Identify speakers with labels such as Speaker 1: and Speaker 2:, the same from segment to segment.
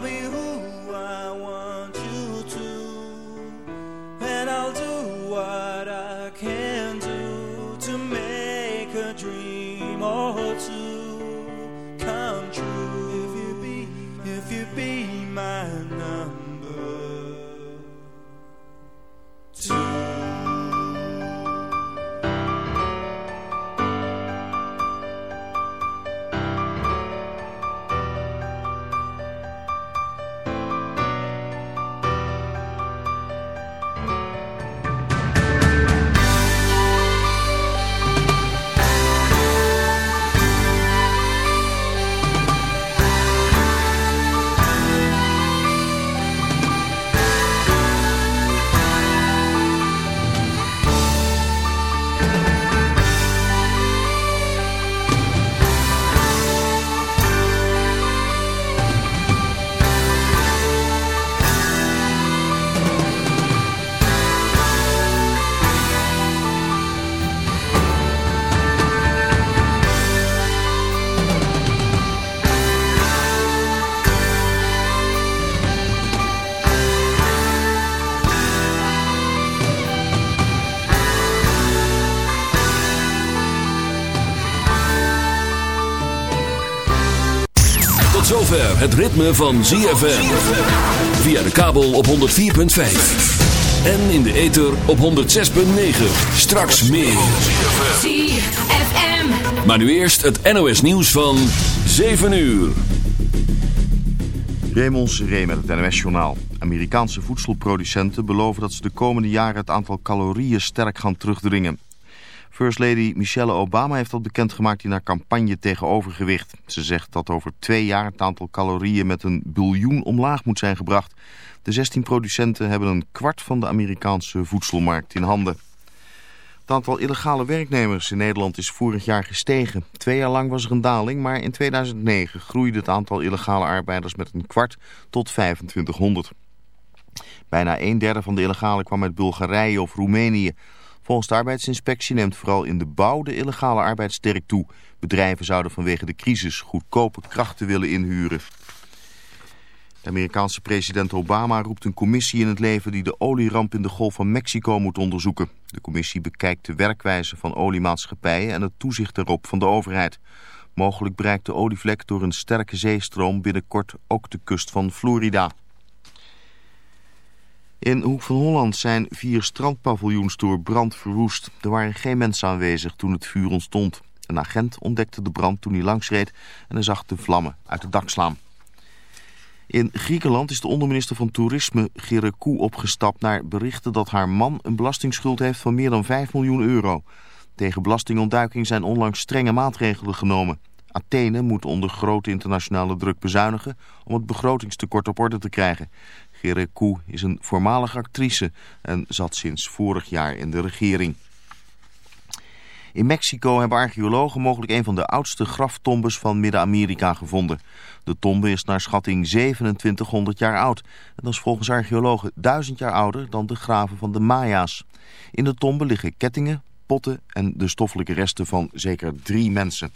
Speaker 1: I'll be who
Speaker 2: het ritme van ZFM. Via de kabel op 104.5. En in de ether op 106.9. Straks meer.
Speaker 3: ZFM.
Speaker 2: Maar nu eerst het NOS nieuws van 7 uur.
Speaker 4: Raymond Seré met het NOS-journaal. Amerikaanse voedselproducenten beloven dat ze de komende jaren het aantal calorieën sterk gaan terugdringen. First Lady Michelle Obama heeft dat bekendgemaakt in haar campagne tegen overgewicht. Ze zegt dat over twee jaar het aantal calorieën met een biljoen omlaag moet zijn gebracht. De 16 producenten hebben een kwart van de Amerikaanse voedselmarkt in handen. Het aantal illegale werknemers in Nederland is vorig jaar gestegen. Twee jaar lang was er een daling, maar in 2009 groeide het aantal illegale arbeiders met een kwart tot 2500. Bijna een derde van de illegale kwam uit Bulgarije of Roemenië. Volgens de arbeidsinspectie neemt vooral in de bouw de illegale arbeid sterk toe. Bedrijven zouden vanwege de crisis goedkope krachten willen inhuren. De Amerikaanse president Obama roept een commissie in het leven die de olieramp in de Golf van Mexico moet onderzoeken. De commissie bekijkt de werkwijze van oliemaatschappijen en het toezicht erop van de overheid. Mogelijk bereikt de olievlek door een sterke zeestroom binnenkort ook de kust van Florida. In Hoek van Holland zijn vier strandpaviljoens door brand verwoest. Er waren geen mensen aanwezig toen het vuur ontstond. Een agent ontdekte de brand toen hij langsreed en hij zag de vlammen uit het dak slaan. In Griekenland is de onderminister van Toerisme Gerekou opgestapt naar berichten dat haar man een belastingsschuld heeft van meer dan 5 miljoen euro. Tegen belastingontduiking zijn onlangs strenge maatregelen genomen. Athene moet onder grote internationale druk bezuinigen om het begrotingstekort op orde te krijgen. Gerekou is een voormalige actrice en zat sinds vorig jaar in de regering. In Mexico hebben archeologen mogelijk een van de oudste graftombes van Midden-Amerika gevonden. De tombe is naar schatting 2700 jaar oud. En dat is volgens archeologen duizend jaar ouder dan de graven van de Maya's. In de tombe liggen kettingen, potten en de stoffelijke resten van zeker drie mensen.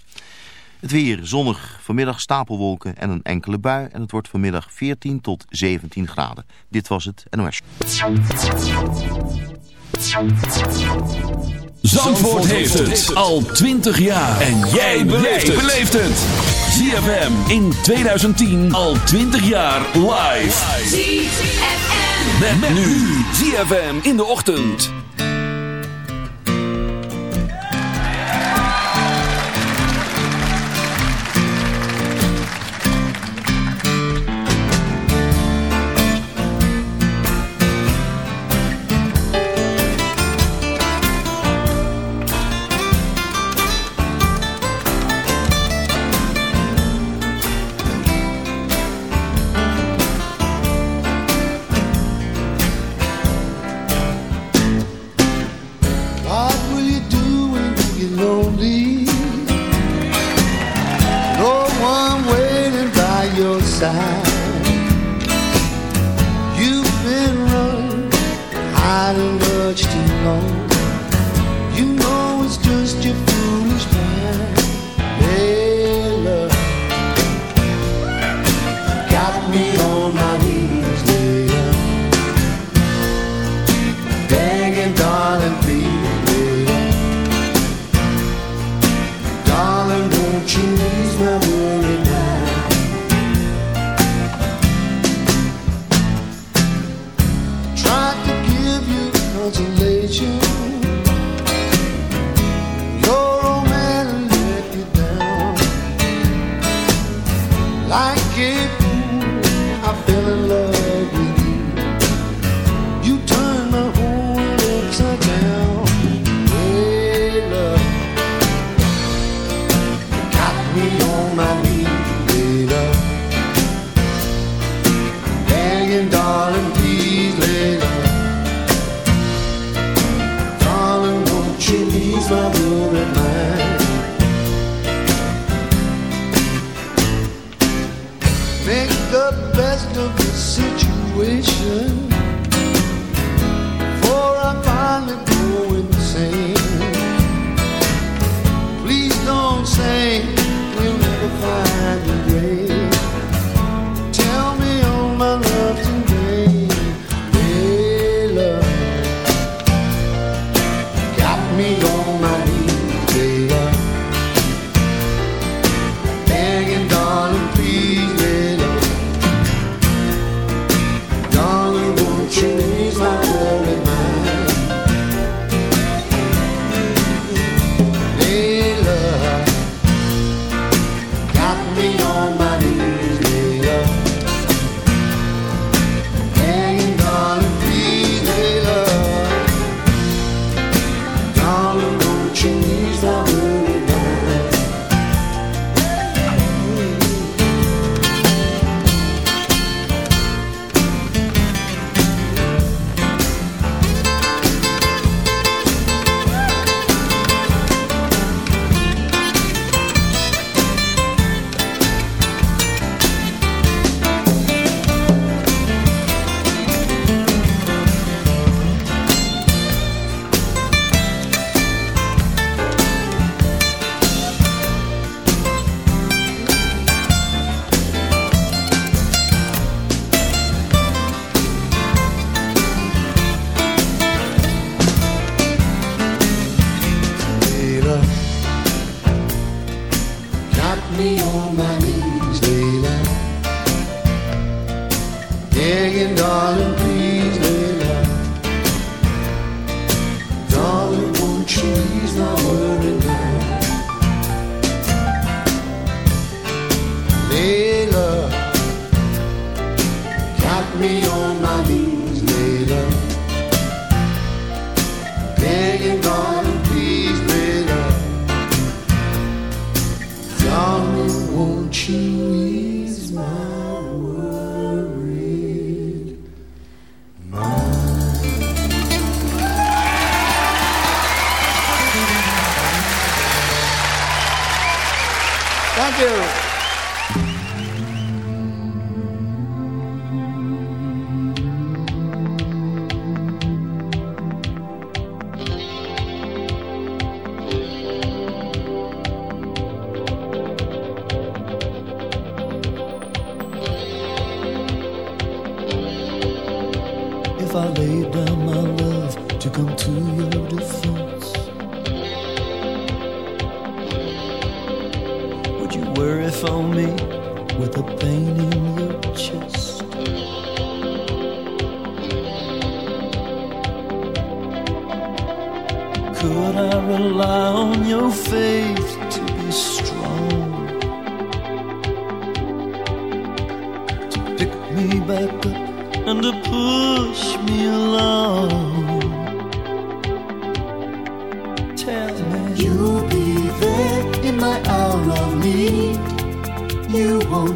Speaker 4: Het weer zonnig, vanmiddag stapelwolken en een enkele bui. En het wordt vanmiddag 14 tot 17 graden. Dit was het NOS.
Speaker 2: Zandvoort heeft het al 20 jaar. En jij beleeft het. ZFM in 2010 al 20 jaar live.
Speaker 3: ZFM.
Speaker 2: Met, nu. ZFM in de ochtend.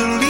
Speaker 5: to
Speaker 6: leave.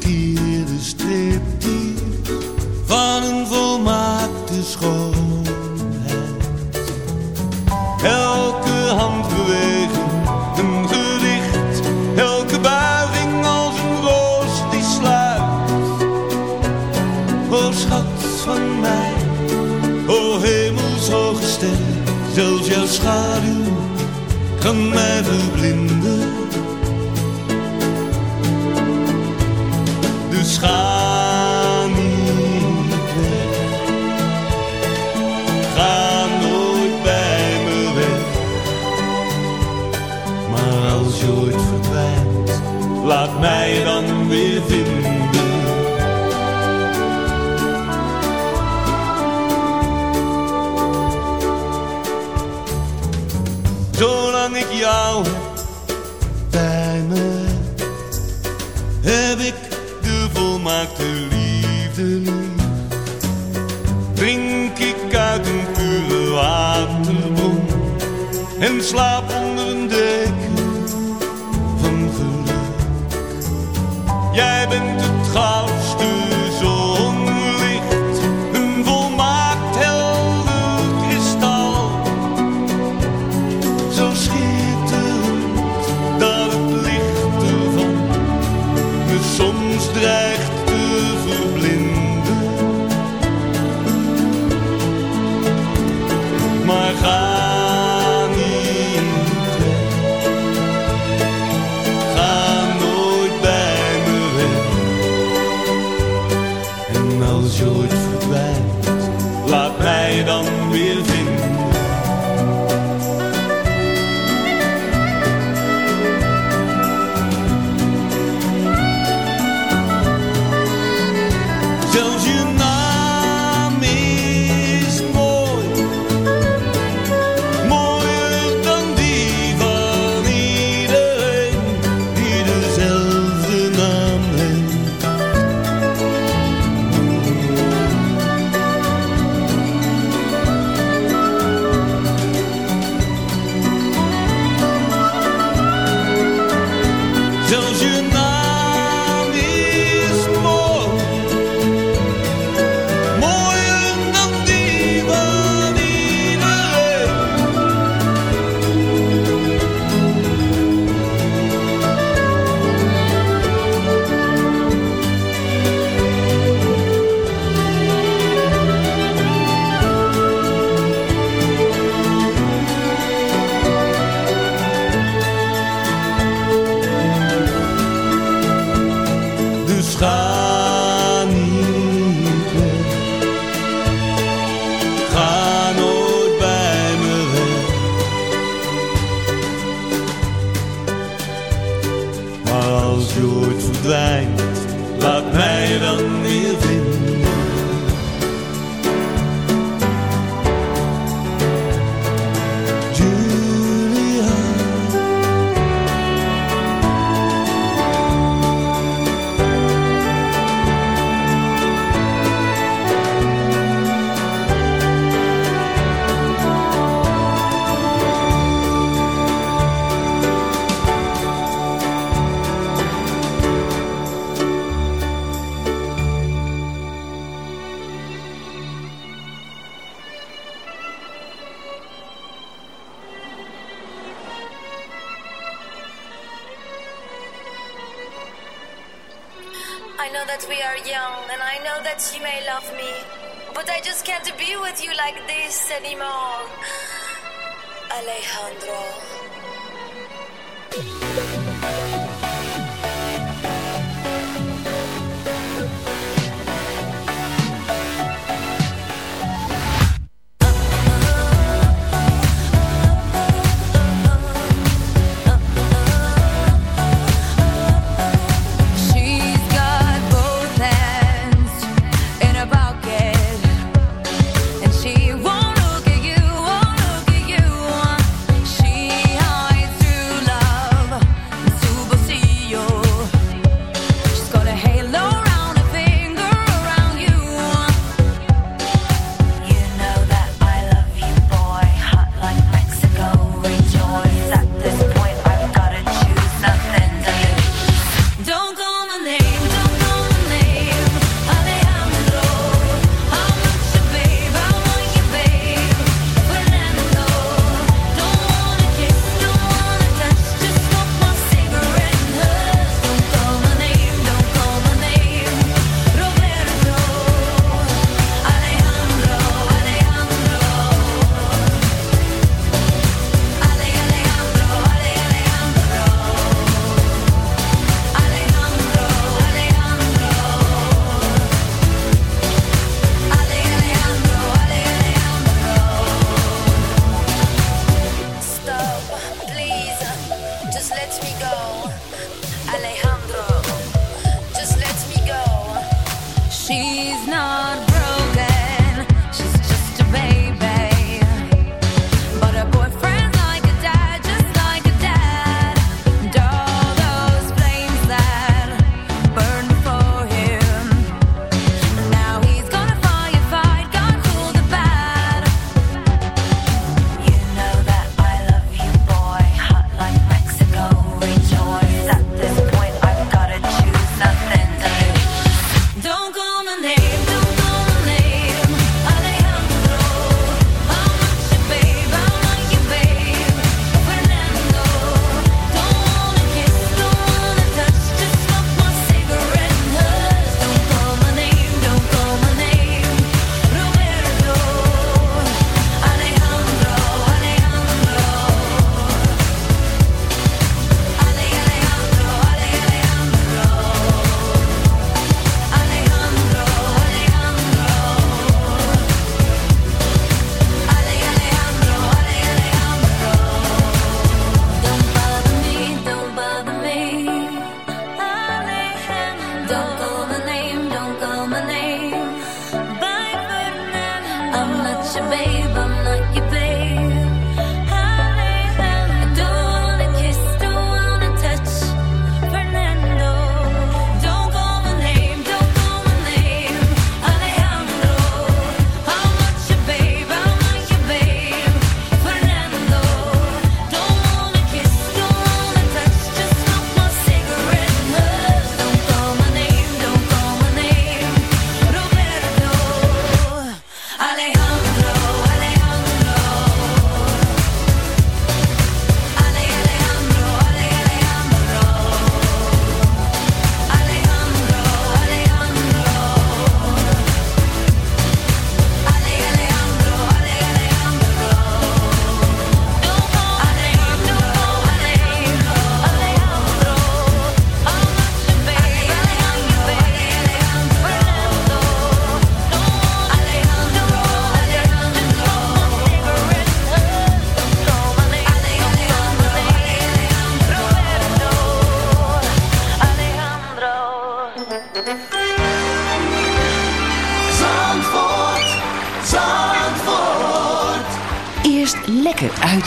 Speaker 6: Come out. slaap
Speaker 7: Là đi mau!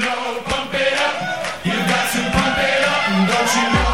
Speaker 5: roll, pump it up. You got to pump it up, don't you know?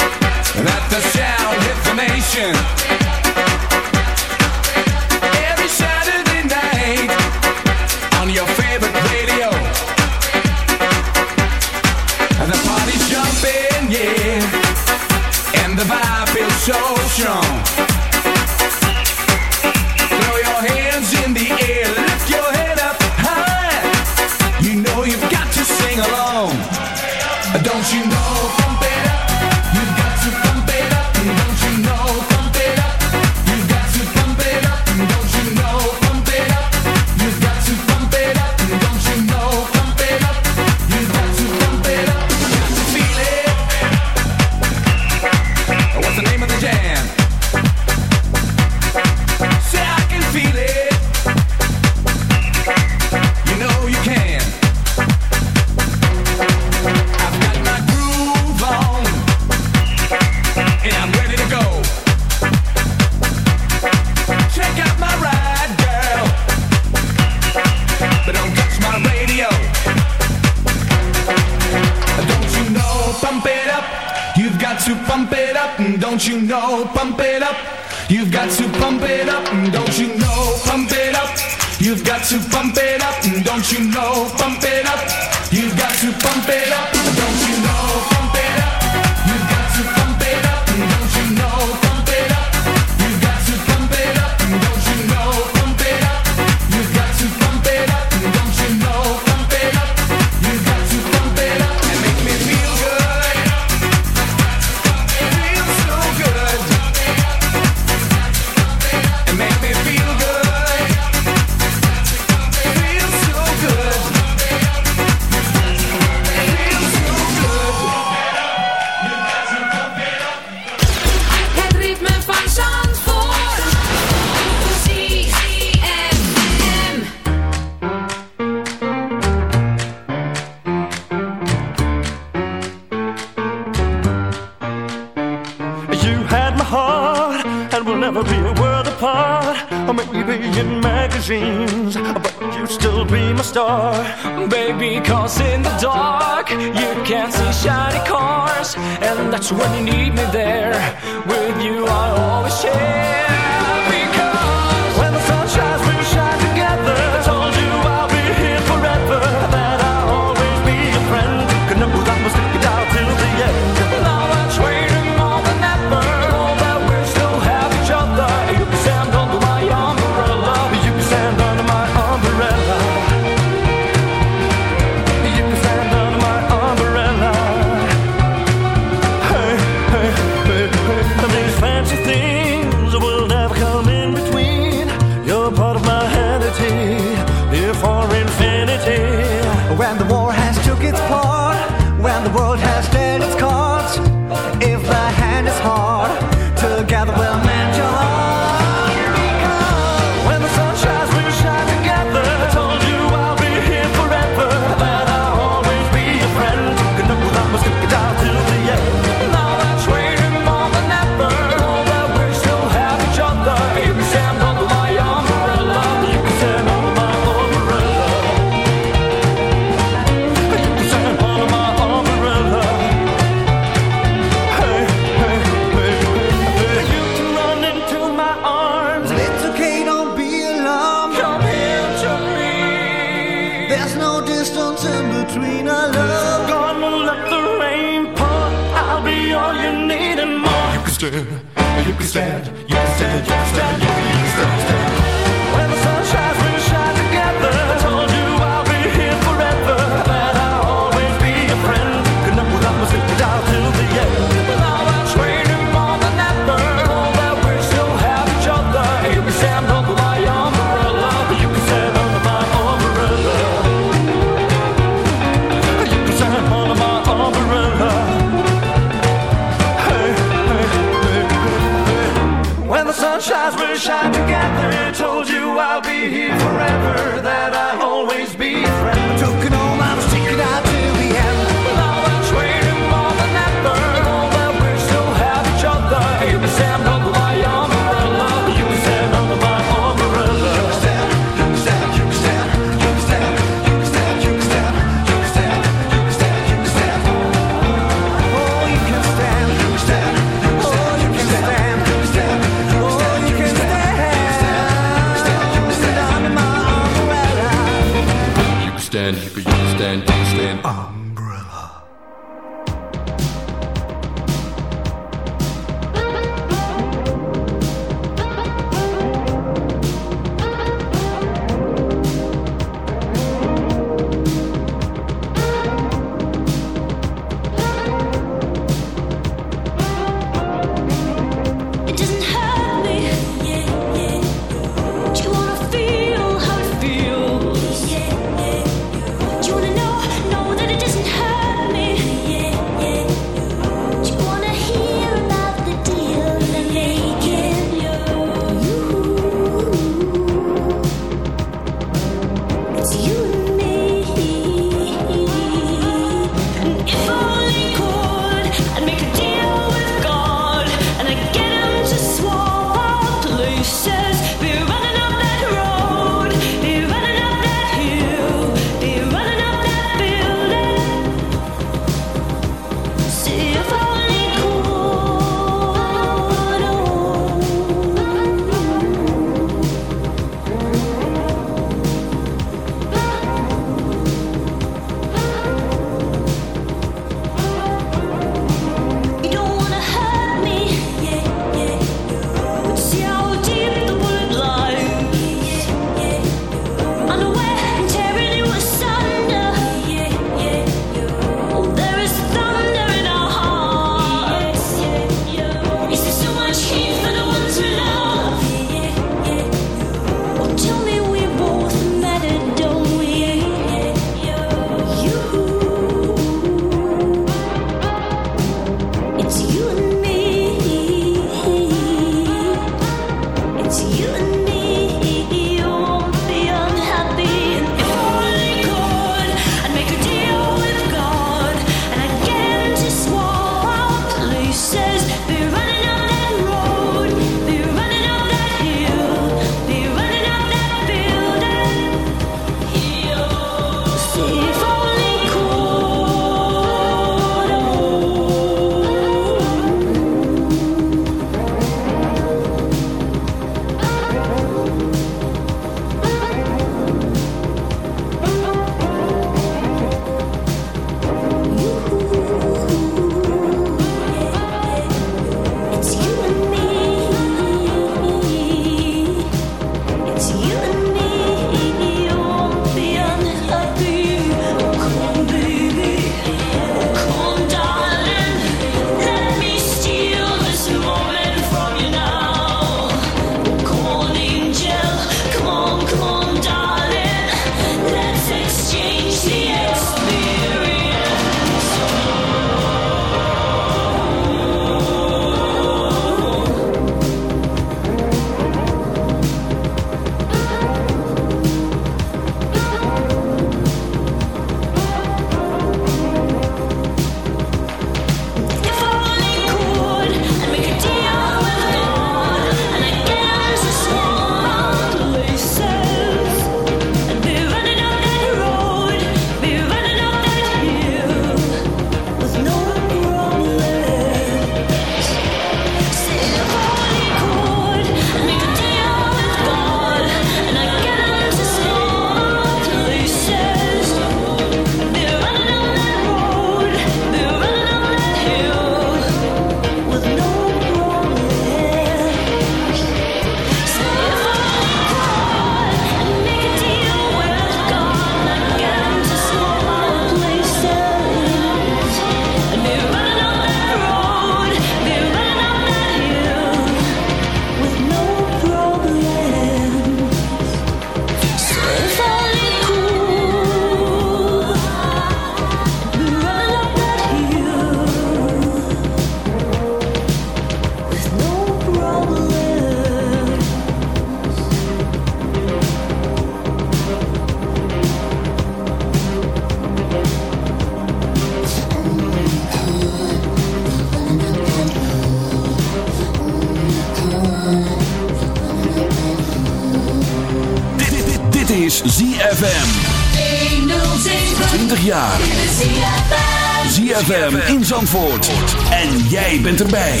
Speaker 8: En jij bent erbij.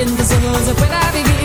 Speaker 9: in the summers where when I
Speaker 3: begin.